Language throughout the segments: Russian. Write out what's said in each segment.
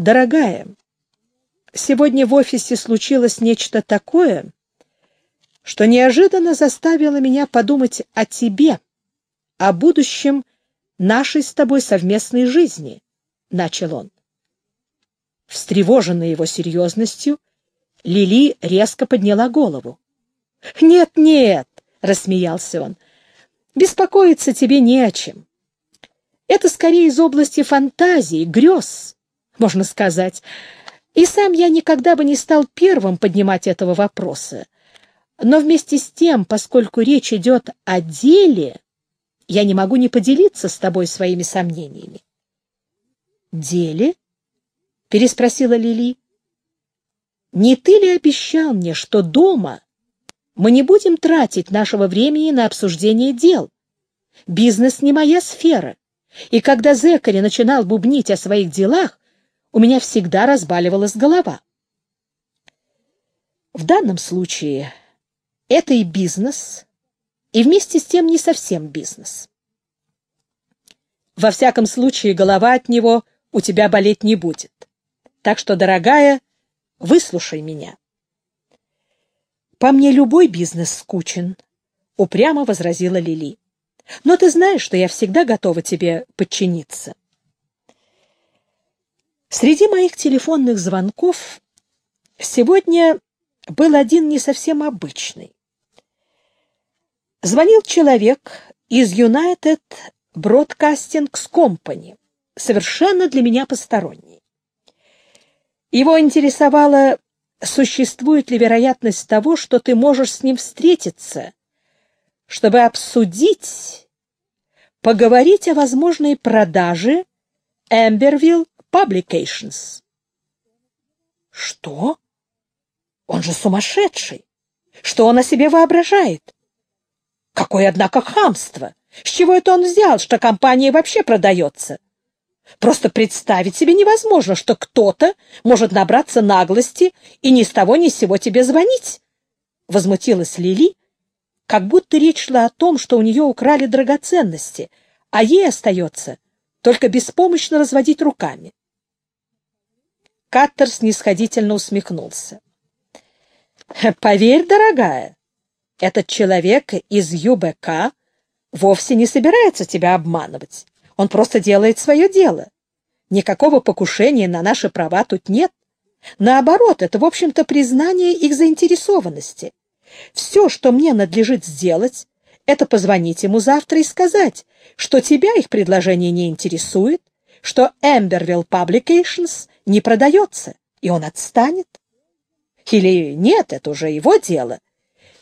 Дорогая, сегодня в офисе случилось нечто такое, что неожиданно заставило меня подумать о тебе, о будущем нашей с тобой совместной жизни, — начал он. Встревоженная его серьезностью, Лили резко подняла голову. «Нет, нет!» — рассмеялся он. «Беспокоиться тебе не о чем. Это скорее из области фантазии, грез, можно сказать. И сам я никогда бы не стал первым поднимать этого вопроса. Но вместе с тем, поскольку речь идет о деле, я не могу не поделиться с тобой своими сомнениями. «Деле?» — переспросила Лили. «Не ты ли обещал мне, что дома мы не будем тратить нашего времени на обсуждение дел? Бизнес не моя сфера, и когда Зекари начинал бубнить о своих делах, у меня всегда разбаливалась голова. В данном случае это и бизнес, и вместе с тем не совсем бизнес. Во всяком случае, голова от него у тебя болеть не будет. Так что, дорогая, выслушай меня. По мне любой бизнес скучен, упрямо возразила Лили. Но ты знаешь, что я всегда готова тебе подчиниться. Среди моих телефонных звонков сегодня был один не совсем обычный. Звонил человек из United Broadcasting Company, совершенно для меня посторонний. Его интересовало, существует ли вероятность того, что ты можешь с ним встретиться, чтобы обсудить, поговорить о возможной продаже Amberville Publications. Что? Он же сумасшедший! Что он о себе воображает? Какое, однако, хамство! С чего это он взял, что компания вообще продается? Просто представить себе невозможно, что кто-то может набраться наглости и ни с того ни с сего тебе звонить. Возмутилась Лили, как будто речь шла о том, что у нее украли драгоценности, а ей остается только беспомощно разводить руками. Каттер снисходительно усмехнулся. «Поверь, дорогая, этот человек из ЮБК вовсе не собирается тебя обманывать. Он просто делает свое дело. Никакого покушения на наши права тут нет. Наоборот, это, в общем-то, признание их заинтересованности. Все, что мне надлежит сделать, это позвонить ему завтра и сказать, что тебя их предложение не интересует, что Amberville Publications не продается, и он отстанет. Или нет, это уже его дело.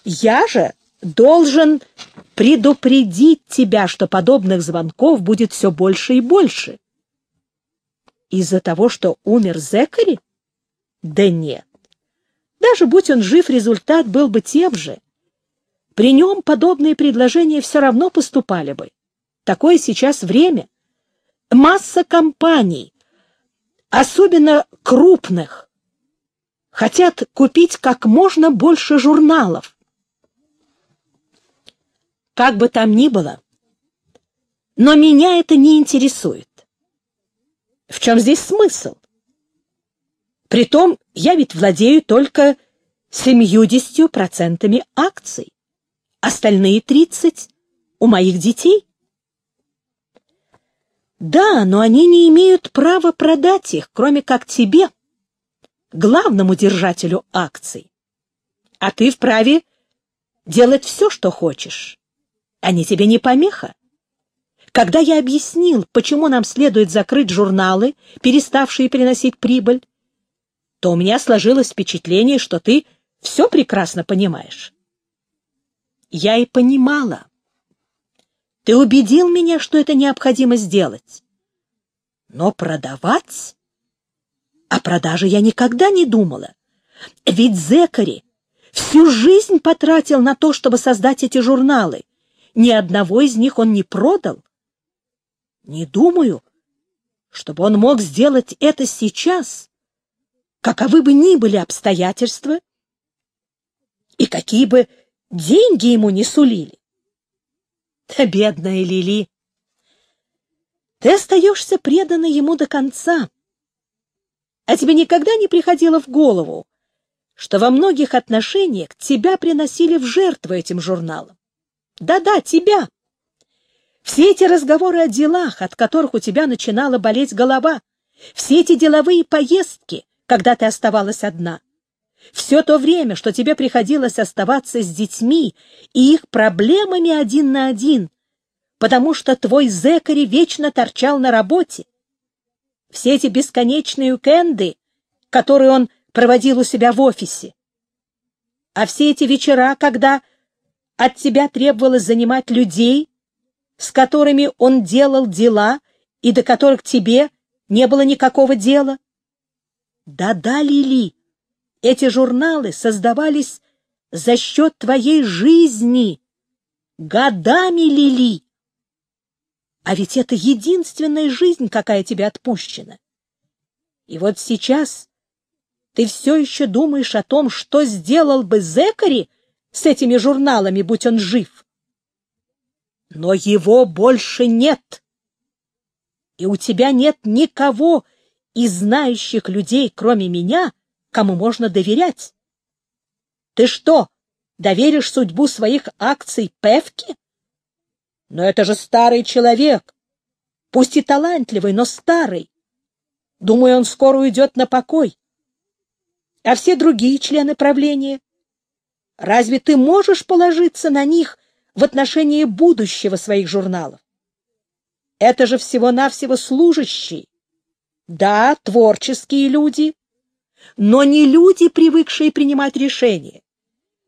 Я же должен предупредить тебя, что подобных звонков будет все больше и больше. Из-за того, что умер Зекари? Да нет. Даже будь он жив, результат был бы тем же. При нем подобные предложения все равно поступали бы. Такое сейчас время. Масса компаний, особенно крупных, хотят купить как можно больше журналов. Как бы там ни было, но меня это не интересует. В чем здесь смысл? Притом я ведь владею только семьюдесятью процентами акций. Остальные тридцать у моих детей. Да, но они не имеют права продать их, кроме как тебе, главному держателю акций. А ты вправе делать все, что хочешь. Они тебе не помеха. Когда я объяснил, почему нам следует закрыть журналы, переставшие приносить прибыль, то у меня сложилось впечатление, что ты все прекрасно понимаешь. Я и понимала. Ты убедил меня, что это необходимо сделать. Но продавать? О продаже я никогда не думала. Ведь Зекари всю жизнь потратил на то, чтобы создать эти журналы. Ни одного из них он не продал. Не думаю, чтобы он мог сделать это сейчас, каковы бы ни были обстоятельства и какие бы деньги ему не сулили. Бедная Лили, ты остаешься преданной ему до конца. А тебе никогда не приходило в голову, что во многих отношениях тебя приносили в жертву этим журналам? Да-да, тебя. Все эти разговоры о делах, от которых у тебя начинала болеть голова, все эти деловые поездки, когда ты оставалась одна, все то время, что тебе приходилось оставаться с детьми и их проблемами один на один, потому что твой зэкари вечно торчал на работе, все эти бесконечные уикенды, которые он проводил у себя в офисе, а все эти вечера, когда от тебя требовалось занимать людей, с которыми он делал дела и до которых тебе не было никакого дела. Да-да, Лили, эти журналы создавались за счет твоей жизни. Годами, Лили. А ведь это единственная жизнь, какая тебе отпущена. И вот сейчас ты все еще думаешь о том, что сделал бы Зекари с этими журналами, будь он жив. Но его больше нет. И у тебя нет никого из знающих людей, кроме меня, кому можно доверять. Ты что, доверишь судьбу своих акций Певке? Но это же старый человек. Пусть и талантливый, но старый. Думаю, он скоро уйдет на покой. А все другие члены правления? Разве ты можешь положиться на них в отношении будущего своих журналов? Это же всего-навсего служащие. Да, творческие люди, но не люди, привыкшие принимать решения.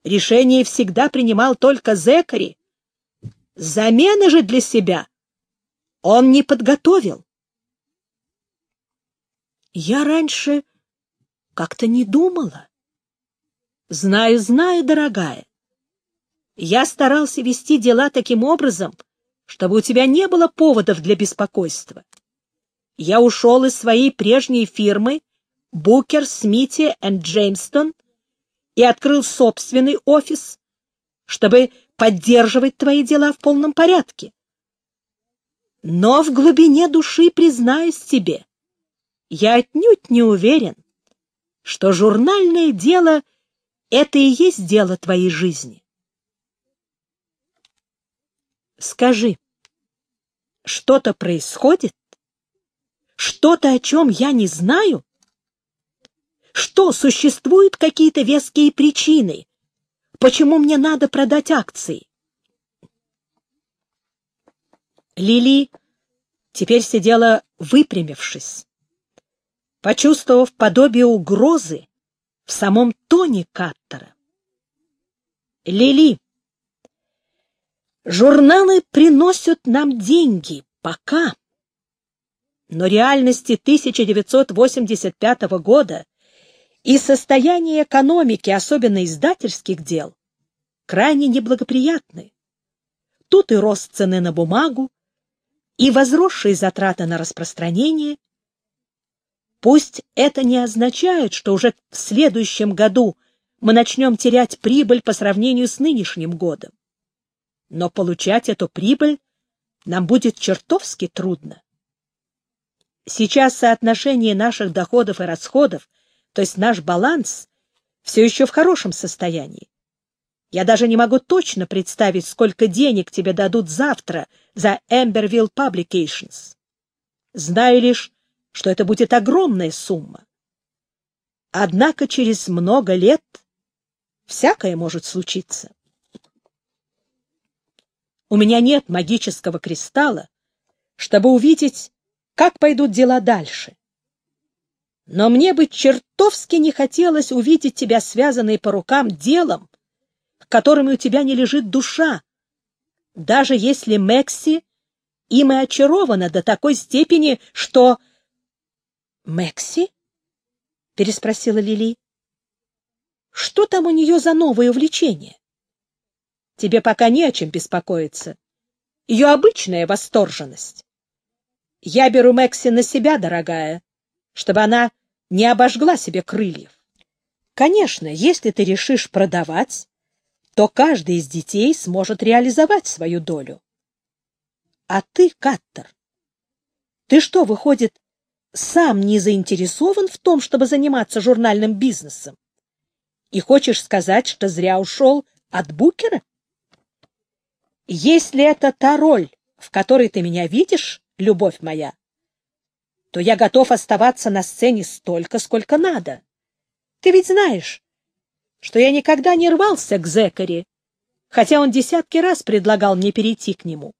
Решение всегда принимал только Зекари. Замены же для себя он не подготовил. Я раньше как-то не думала. Знаю, знаю, дорогая. Я старался вести дела таким образом, чтобы у тебя не было поводов для беспокойства. Я ушел из своей прежней фирмы Букер, Смити и Джеймстон и открыл собственный офис, чтобы поддерживать твои дела в полном порядке. Но в глубине души признаюсь тебе, я отнюдь не уверен, что журнальное дело — это и есть дело твоей жизни. Скажи, что-то происходит? Что-то, о чем я не знаю? Что, существуют какие-то веские причины? Почему мне надо продать акции? Лили теперь сидела выпрямившись, почувствовав подобие угрозы в самом тоне Каттера. Лили, журналы приносят нам деньги, пока. Но реальности 1985 года и состояние экономики, особенно издательских дел, крайне неблагоприятны. Тут и рост цены на бумагу, и возросшие затраты на распространение. Пусть это не означает, что уже в следующем году мы начнем терять прибыль по сравнению с нынешним годом. Но получать эту прибыль нам будет чертовски трудно. Сейчас соотношение наших доходов и расходов то есть наш баланс, все еще в хорошем состоянии. Я даже не могу точно представить, сколько денег тебе дадут завтра за Emberville Publications. Знаю лишь, что это будет огромная сумма. Однако через много лет всякое может случиться. У меня нет магического кристалла, чтобы увидеть, как пойдут дела дальше. Но мне бы чертовски не хотелось увидеть тебя связанной по рукам делом, к которым у тебя не лежит душа, даже если Мекси им и очарована до такой степени, что... — Мекси? — переспросила Лили. — Что там у нее за новое увлечение? — Тебе пока не о чем беспокоиться. Ее обычная восторженность. Я беру Мекси на себя, дорогая, чтобы она не обожгла себе крыльев. Конечно, если ты решишь продавать, то каждый из детей сможет реализовать свою долю. А ты, Каттер, ты что, выходит, сам не заинтересован в том, чтобы заниматься журнальным бизнесом? И хочешь сказать, что зря ушел от Букера? Если это та роль, в которой ты меня видишь, любовь моя, то я готов оставаться на сцене столько, сколько надо. Ты ведь знаешь, что я никогда не рвался к Зекари, хотя он десятки раз предлагал мне перейти к нему.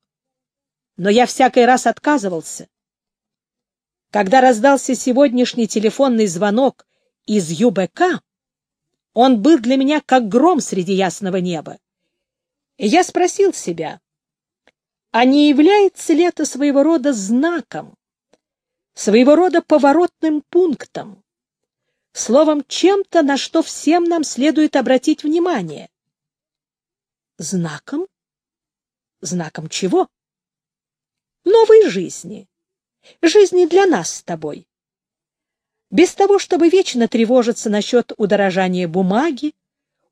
Но я всякий раз отказывался. Когда раздался сегодняшний телефонный звонок из ЮБК, он был для меня как гром среди ясного неба. И я спросил себя, а не является ли это своего рода знаком, своего рода поворотным пунктом, словом, чем-то, на что всем нам следует обратить внимание? Знаком? Знаком чего? Новой жизни. Жизни для нас с тобой. Без того, чтобы вечно тревожиться насчет удорожания бумаги,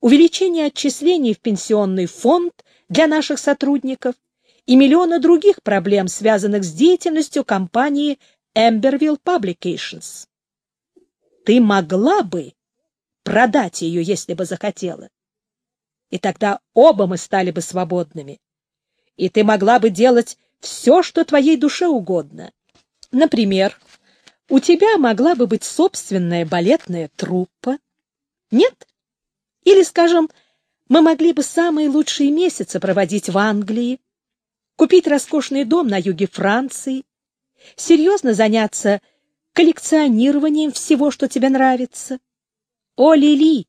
увеличения отчислений в пенсионный фонд для наших сотрудников и миллиона других проблем, связанных с деятельностью компании Amberville Publications. Ты могла бы продать ее, если бы захотела. И тогда оба мы стали бы свободными. И ты могла бы делать все, что твоей душе угодно. Например, у тебя могла бы быть собственная балетная труппа. Нет? Или, скажем, мы могли бы самые лучшие месяцы проводить в Англии, купить роскошный дом на юге Франции, серьезно заняться коллекционированием всего, что тебе нравится. О, Лили!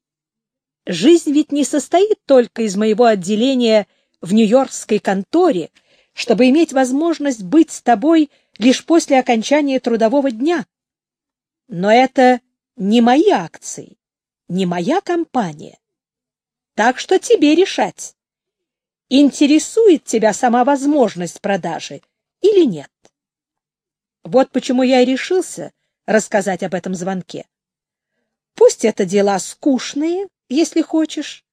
Жизнь ведь не состоит только из моего отделения в нью-йоркской конторе, чтобы иметь возможность быть с тобой лишь после окончания трудового дня. Но это не мои акции, не моя компания. Так что тебе решать, интересует тебя сама возможность продажи или нет. Вот почему я и решился рассказать об этом звонке. Пусть это дела скучные, если хочешь,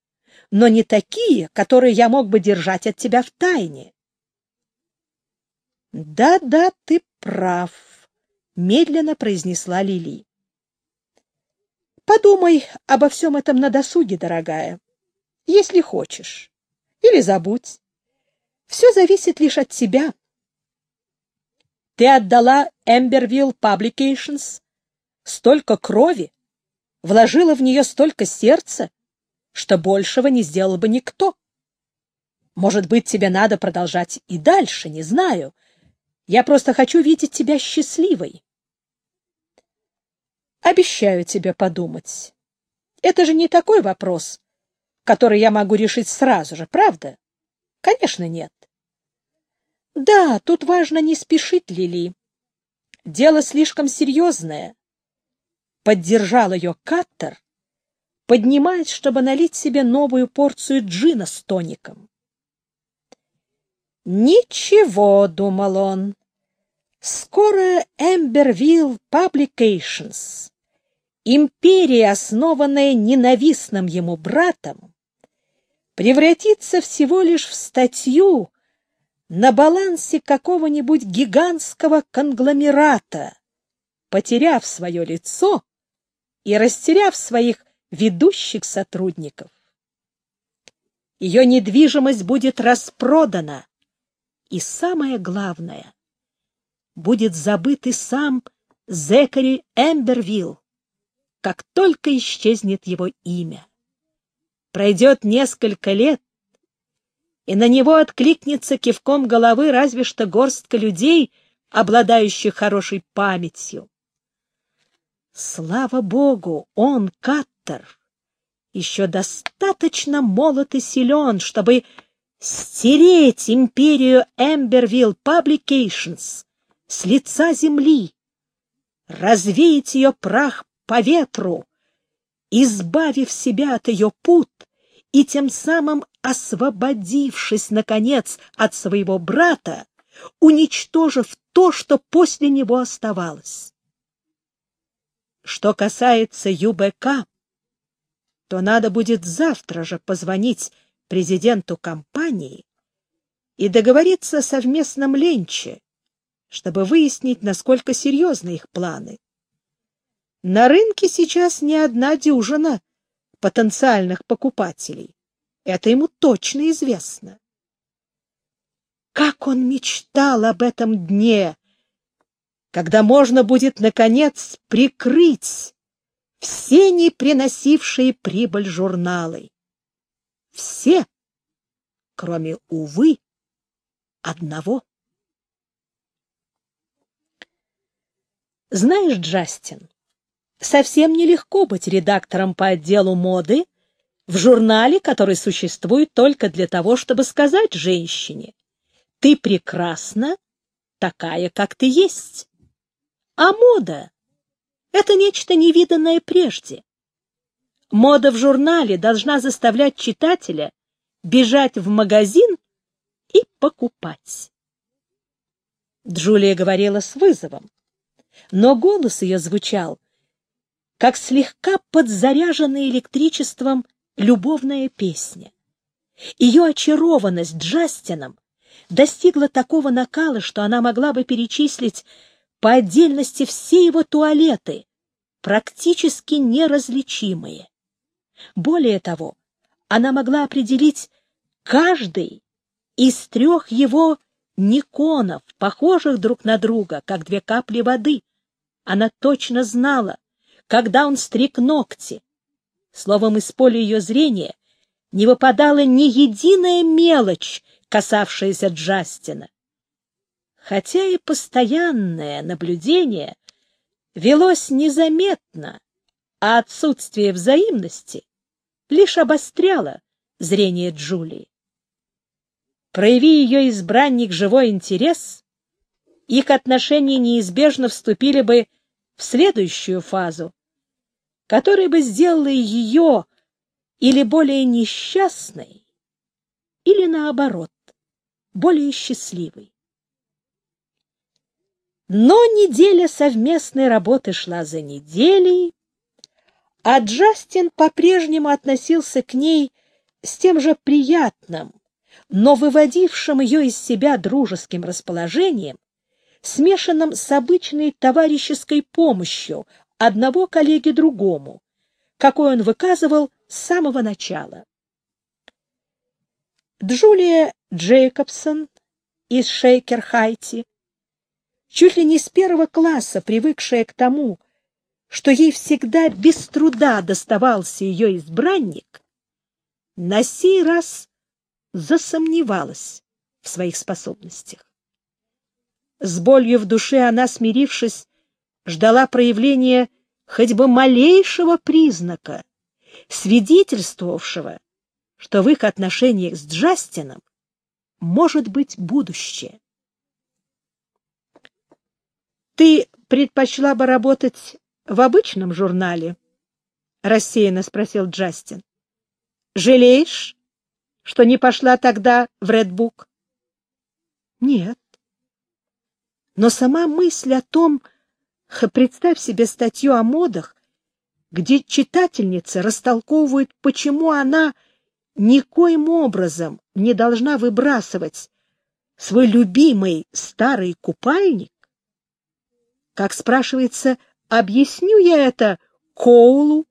но не такие, которые я мог бы держать от тебя в тайне. «Да-да, ты прав», — медленно произнесла Лили. «Подумай обо всем этом на досуге, дорогая, если хочешь, или забудь. Все зависит лишь от тебя. Ты отдала Эмбервилл Publications столько крови, вложила в нее столько сердца, что большего не сделал бы никто. Может быть, тебе надо продолжать и дальше, не знаю, — я просто хочу видеть тебя счастливой. Обещаю тебе подумать. Это же не такой вопрос, который я могу решить сразу же, правда? Конечно, нет. Да, тут важно не спешить, Лили. Дело слишком серьезное. Поддержал ее Каттер, поднимаясь, чтобы налить себе новую порцию джина с тоником. «Ничего», — думал он, — «скоро Эмбервилл Publications, империя, основанная ненавистным ему братом, превратится всего лишь в статью на балансе какого-нибудь гигантского конгломерата, потеряв свое лицо и растеряв своих ведущих сотрудников. Ее недвижимость будет распродана, и самое главное, будет забыт и сам Зекари Эмбервилл, как только исчезнет его имя. Пройдет несколько лет, и на него откликнется кивком головы разве что горстка людей, обладающих хорошей памятью. Слава Богу, он, Каттер, еще достаточно молод и силен, чтобы стереть империю Эмбервилл Publications с лица земли, развеять ее прах по ветру, избавив себя от ее пут и тем самым освободившись, наконец, от своего брата, уничтожив то, что после него оставалось. Что касается ЮБК, то надо будет завтра же позвонить президенту компании и договориться о совместном ленче, чтобы выяснить, насколько серьезны их планы. На рынке сейчас не одна дюжина потенциальных покупателей. Это ему точно известно. Как он мечтал об этом дне, когда можно будет, наконец, прикрыть все не приносившие прибыль журналы. Все, кроме, увы, одного. Знаешь, Джастин, совсем нелегко быть редактором по отделу моды в журнале, который существует только для того, чтобы сказать женщине, ты прекрасна, такая, как ты есть. А мода — это нечто невиданное прежде. Мода в журнале должна заставлять читателя бежать в магазин и покупать. Джулия говорила с вызовом, но голос ее звучал, как слегка подзаряженная электричеством любовная песня. Ее очарованность Джастином достигла такого накала, что она могла бы перечислить по отдельности все его туалеты, практически неразличимые. Более того, она могла определить каждый из трех его никонов, похожих друг на друга, как две капли воды. Она точно знала, когда он стриг ногти. Словом, из поля ее зрения не выпадала ни единая мелочь, касавшаяся Джастина хотя и постоянное наблюдение велось незаметно, а отсутствие взаимности лишь обостряло зрение Джулии. Прояви ее избранник живой интерес, их отношения неизбежно вступили бы в следующую фазу, которая бы сделала ее или более несчастной, или наоборот, более счастливой. Но неделя совместной работы шла за неделей, а Джастин по-прежнему относился к ней с тем же приятным, но выводившим ее из себя дружеским расположением, смешанным с обычной товарищеской помощью одного коллеги другому, какой он выказывал с самого начала. Джулия Джейкобсон из Шейкер-Хайти чуть ли не с первого класса, привыкшая к тому, что ей всегда без труда доставался ее избранник, на сей раз засомневалась в своих способностях. С болью в душе она, смирившись, ждала проявления хоть бы малейшего признака, свидетельствовавшего, что в их отношениях с Джастином может быть будущее. Ты предпочла бы работать в обычном журнале? — рассеянно спросил Джастин. — Жалеешь, что не пошла тогда в Редбук? — Нет. Но сама мысль о том, представь себе статью о модах, где читательница растолковывает, почему она никоим образом не должна выбрасывать свой любимый старый купальник, как спрашивается, объясню я это Коулу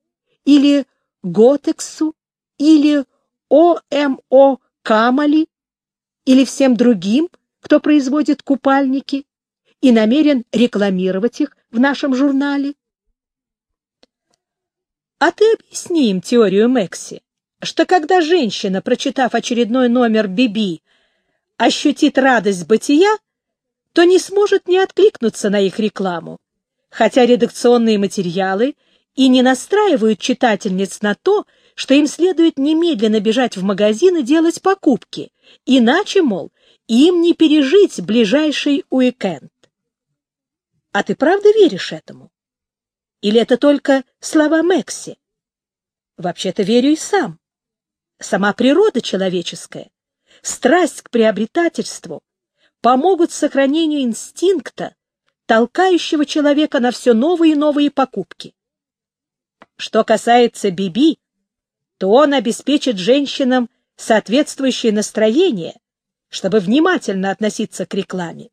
или Готексу или ОМО Камали или всем другим, кто производит купальники и намерен рекламировать их в нашем журнале? А ты объясни им теорию Мэкси, что когда женщина, прочитав очередной номер Биби, ощутит радость бытия, то не сможет не откликнуться на их рекламу, хотя редакционные материалы и не настраивают читательниц на то, что им следует немедленно бежать в магазин и делать покупки, иначе, мол, им не пережить ближайший уикенд. А ты правда веришь этому? Или это только слова Мэкси? Вообще-то верю и сам. Сама природа человеческая, страсть к приобретательству помогут сохранению инстинкта, толкающего человека на все новые и новые покупки. Что касается Биби, то он обеспечит женщинам соответствующее настроение, чтобы внимательно относиться к рекламе.